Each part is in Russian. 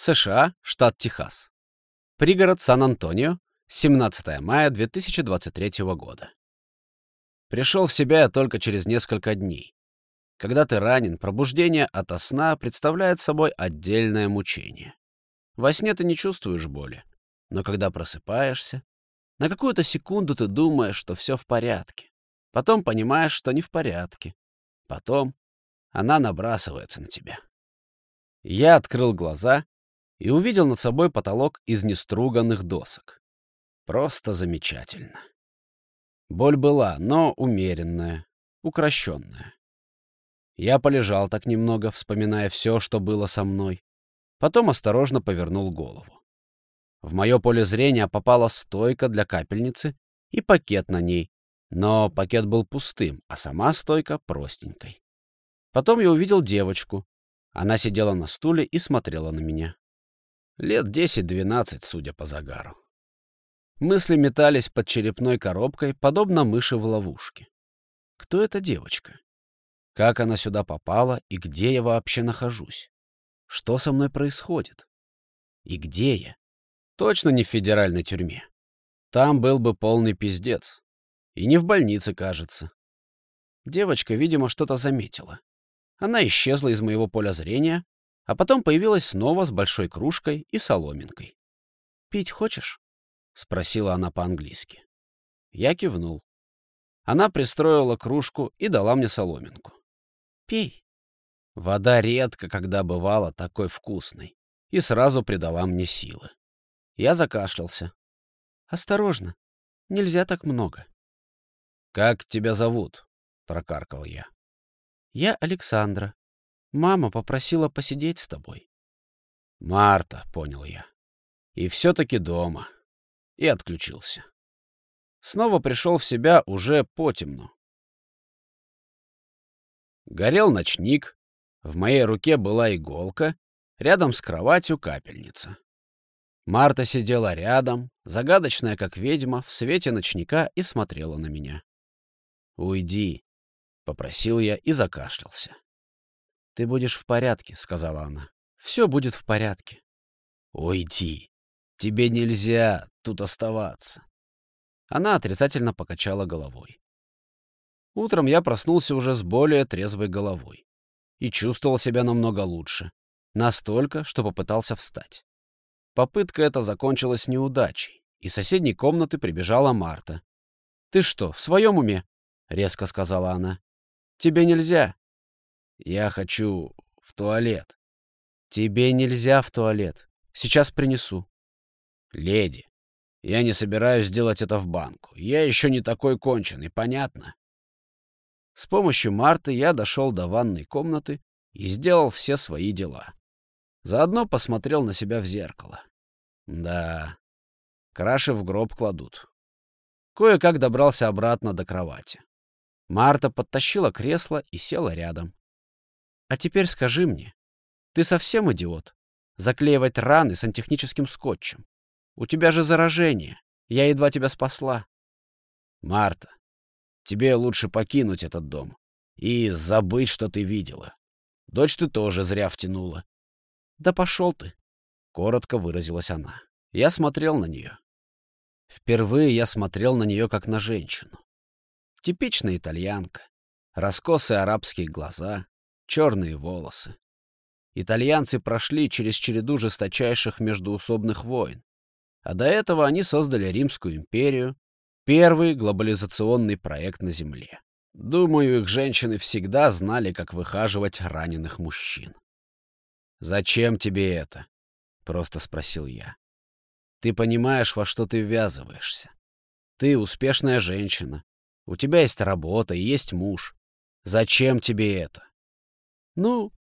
США, штат Техас. Пригород Сан-Антонио, 17 мая 2023 года. Пришел в себя только через несколько дней. Когда ты ранен, пробуждение ото сна представляет собой отдельное мучение. Во сне ты не чувствуешь боли, но когда просыпаешься, на какую-то секунду ты думаешь, что все в порядке. Потом понимаешь, что не в порядке. Потом она набрасывается на тебя. Я открыл глаза и увидел над собой потолок из неструганных досок. Просто замечательно. Боль была, но умеренная, укращенная. Я полежал так немного, вспоминая все, что было со мной. Потом осторожно повернул голову. В мое поле зрения попала стойка для капельницы и пакет на ней, но пакет был пустым, а сама стойка простенькой. Потом я увидел девочку. Она сидела на стуле и смотрела на меня. Лет десять-двенадцать, судя по загару. Мысли метались под черепной коробкой, подобно мыши в ловушке. Кто эта девочка? Как она сюда попала и где я вообще нахожусь? Что со мной происходит? И где я? Точно не в федеральной тюрьме. Там был бы полный пиздец. И не в больнице, кажется. Девочка, видимо, что-то заметила. Она исчезла из моего поля зрения, а потом появилась снова с большой кружкой и соломинкой. «Пить хочешь?» — спросила она по-английски. Я кивнул. Она пристроила кружку и дала мне соломинку. «Пей». Вода редко, когда бывала такой вкусной, и сразу придала мне силы. Я закашлялся. «Осторожно, нельзя так много». «Как тебя зовут?» — прокаркал я. «Я Александра. Мама попросила посидеть с тобой». «Марта», — понял я. «И все-таки дома». И отключился. Снова пришел в себя уже потемну. Горел ночник, в моей руке была иголка, рядом с кроватью капельница. Марта сидела рядом, загадочная как ведьма, в свете ночника и смотрела на меня. «Уйди», — попросил я и закашлялся. «Ты будешь в порядке», — сказала она. «Все будет в порядке». «Уйди. Тебе нельзя тут оставаться». Она отрицательно покачала головой. Утром я проснулся уже с более трезвой головой и чувствовал себя намного лучше. Настолько, что попытался встать. Попытка эта закончилась неудачей. Из соседней комнаты прибежала Марта. «Ты что, в своем уме?» — резко сказала она. «Тебе нельзя». «Я хочу в туалет». «Тебе нельзя в туалет. Сейчас принесу». «Леди, я не собираюсь делать это в банку. Я еще не такой конченый, понятно?» С помощью Марты я дошел до ванной комнаты и сделал все свои дела. Заодно посмотрел на себя в зеркало. Да, краши в гроб кладут. Кое-как добрался обратно до кровати. Марта подтащила кресло и села рядом. «А теперь скажи мне, ты совсем идиот? Заклеивать раны сантехническим скотчем. У тебя же заражение. Я едва тебя спасла». «Марта, тебе лучше покинуть этот дом и забыть, что ты видела. Дочь ты тоже зря втянула». «Да пошел ты», — коротко выразилась она. Я смотрел на нее. Впервые я смотрел на нее как на женщину. Типичная итальянка. Раскосые арабские глаза, черные волосы. Итальянцы прошли через череду жесточайших междуусобных войн. А до этого они создали Римскую империю, первый глобализационный проект на Земле. Думаю, их женщины всегда знали, как выхаживать раненых мужчин. «Зачем тебе это?» — просто спросил я. «Ты понимаешь, во что ты ввязываешься. Ты успешная женщина, у тебя есть работа и есть муж. Зачем тебе это? Ну,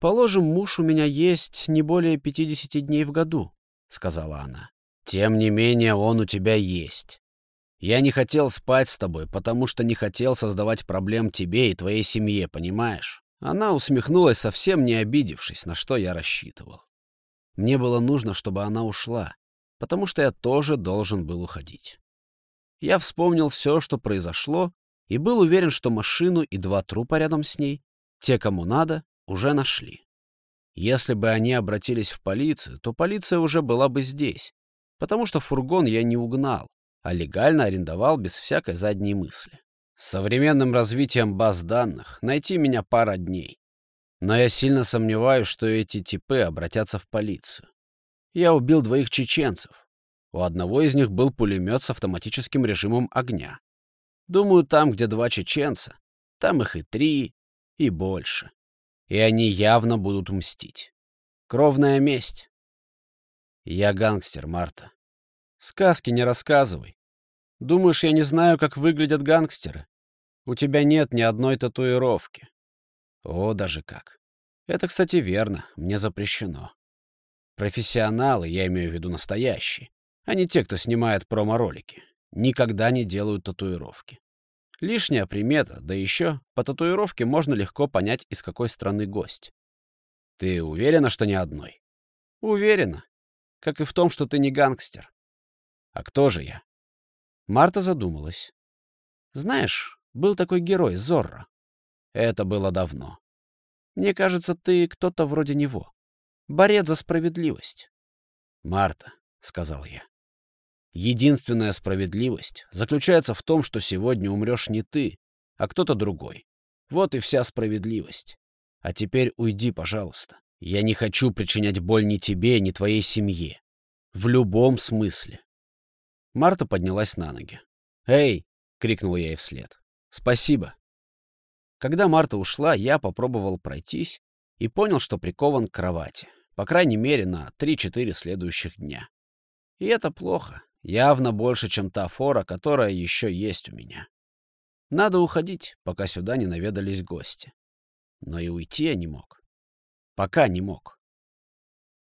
положим, муж у меня есть не более 50 дней в году, сказала она. Тем не менее, он у тебя есть. Я не хотел спать с тобой, потому что не хотел создавать проблем тебе и твоей семье, понимаешь? Она усмехнулась, совсем не обидевшись, на что я рассчитывал. Мне было нужно, чтобы она ушла, потому что я тоже должен был уходить. Я вспомнил все, что произошло, и был уверен, что машину и два трупа рядом с ней, те, кому надо, уже нашли. Если бы они обратились в полицию, то полиция уже была бы здесь, потому что фургон я не угнал, а легально арендовал без всякой задней мысли. С современным развитием баз данных найти меня пара дней. Но я сильно сомневаюсь, что эти типы обратятся в полицию. Я убил двоих чеченцев. У одного из них был пулемет с автоматическим режимом огня. Думаю, там, где два чеченца, там их и три, и больше. И они явно будут мстить. Кровная месть. Я гангстер, Марта. Сказки не рассказывай. Думаешь, я не знаю, как выглядят гангстеры? У тебя нет ни одной татуировки. О, даже как. Это, кстати, верно. Мне запрещено. Профессионалы, я имею в виду настоящие, а не те, кто снимает промо-ролики, никогда не делают татуировки. Лишняя примета, да еще по татуировке можно легко понять, из какой страны гость. Ты уверена, что ни одной? Уверена. Как и в том, что ты не гангстер. А кто же я? Марта задумалась. Знаешь, был такой герой, Зорро. Это было давно. Мне кажется, ты кто-то вроде него. Борец за справедливость. Марта, — сказал я. Единственная справедливость заключается в том, что сегодня умрешь не ты, а кто-то другой. Вот и вся справедливость. А теперь уйди, пожалуйста. Я не хочу причинять боль ни тебе, ни твоей семье. В любом смысле. Марта поднялась на ноги. «Эй!» — крикнул я ей вслед. «Спасибо». Когда Марта ушла, я попробовал пройтись и понял, что прикован к кровати. По крайней мере, на 3-4 следующих дня. И это плохо. Явно больше, чем та фора, которая еще есть у меня. Надо уходить, пока сюда не наведались гости. Но и уйти я не мог. Пока не мог.